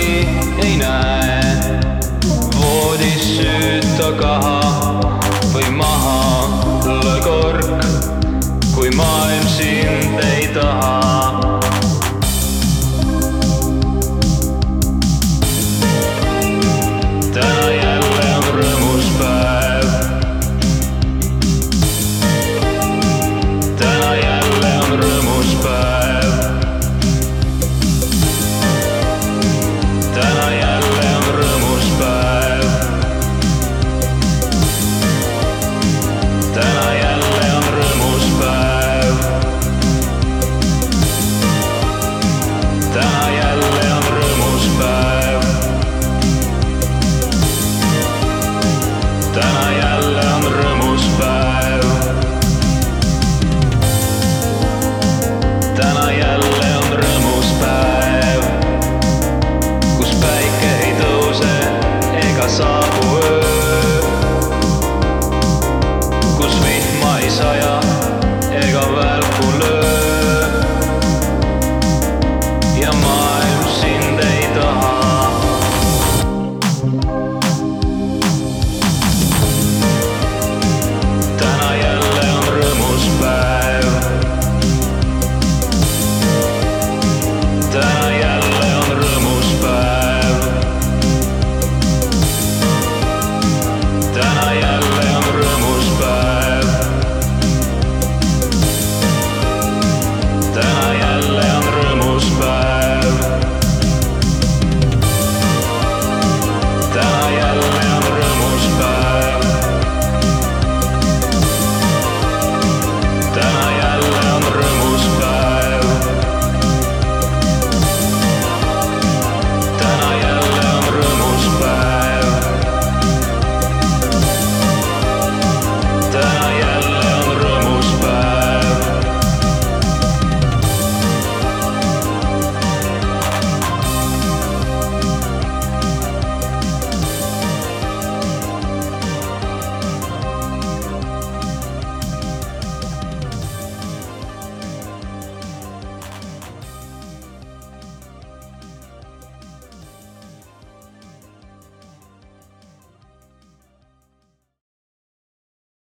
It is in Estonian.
keegi ei näe. voodis süüta kaha